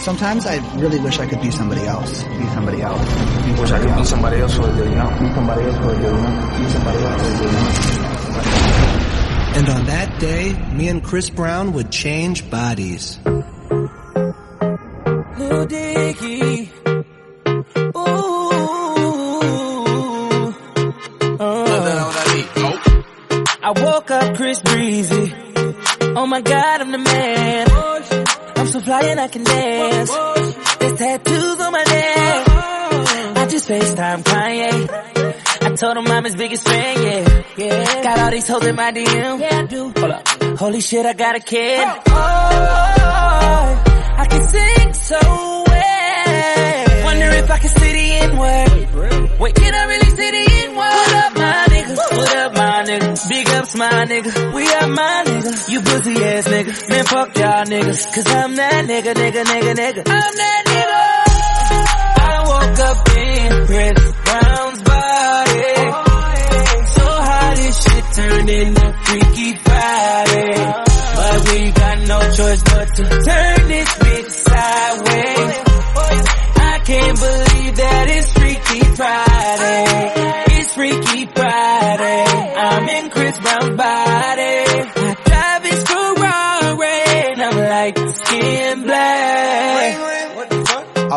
Sometimes I really wish I could be somebody else. Be somebody else. Be Wish I could be somebody else for a day, you know? Be somebody else for a day, you know? Be somebody else for a day, you know? And on that day, me and Chris Brown would change bodies. Lil Dicky. Ooh. Uh. I woke up Chris Breezy. Oh my god, I'm the man. So fly and I can dance. There's tattoos on my neck. I just FaceTime Kanye. I told him I'm his biggest fan, yeah. yeah. Got all these hoes in my DM. Yeah, I do. Hold up. Holy shit, I got a kid. Oh, I can sing so my nigga. We are my nigga. You pussy ass nigga. Man, fuck y'all niggas. Cause I'm that nigga, nigga, nigga, nigga. I'm that nigga. I woke up in Chris Brown's body. So how this shit turned into Freaky Friday. But we got no choice but to turn this bitch sideways.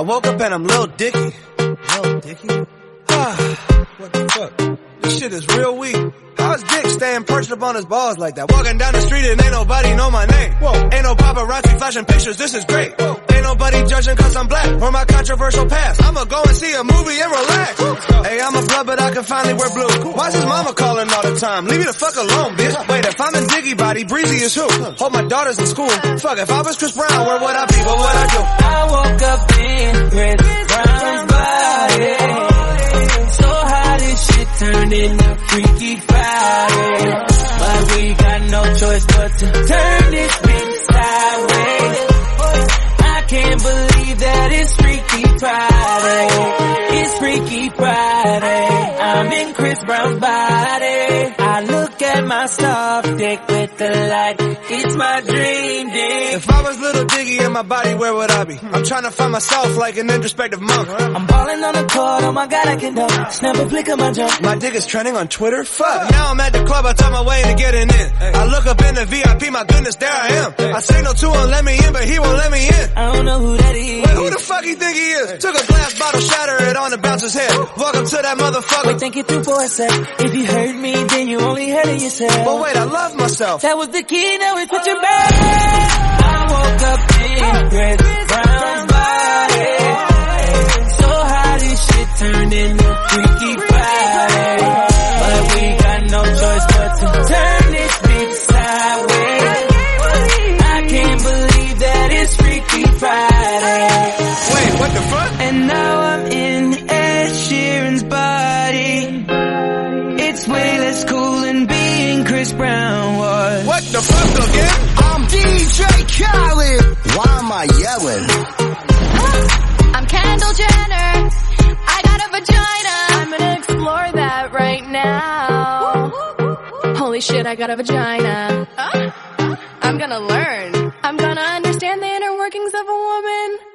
Woke up and I'm Lil Dicky. Lil Dicky? Ah. what the fuck? This shit is real weak. How's Dick staying perched up on his balls like that? Walking down the street and ain't nobody know my name. Whoa. Ain't no paparazzi flashing pictures, this is great. Whoa. Ain't nobody judging cause I'm black or my controversial past. I'ma go and see a movie and relax. Hey, I'm a blood, but I can finally wear blue. Why's his mama calling all the time? Leave me the fuck alone, bitch. Wait, if I'm in Dicky body, Breezy is who? Hold my daughters in school. Fuck, if I was Chris Brown, where would I be? What would I do? Turned into Freaky Friday. But we got no choice but to turn this bitch sideways. I can't believe that it's Freaky Friday. It's Freaky Friday. I'm in Chris Brown's body. I look at my soft dick with the light. It's my dream dick. If I was little Dicky in my body, where would I be? I'm trying to find myself like an introspective monk. I'm balling on the court, oh my god, I can dunk. Snap a flick of my jump. My dick is trending on Twitter? Fuck. Now I'm at the club, I talk my way to getting in. I look up in the VIP, my goodness, there I am. I signal to him, let me in, but he won't let me in. I don't know who that is. Wait, who the fuck he think he is? Took a glass bottle, shatter it on the bouncer's his head. Welcome to that motherfucker. Wait, think it through for a sec. If you heard me, then you only heard it yourself. But wait, I love myself. That was the key, now your back. I woke up in Chris Brown's Fuck? I'm DJ Khaled. Why am I yelling? I'm Kendall Jenner. I got a vagina. I'm gonna explore that right now. Holy shit, I got a vagina. I'm gonna learn. I'm gonna understand the inner workings of a woman.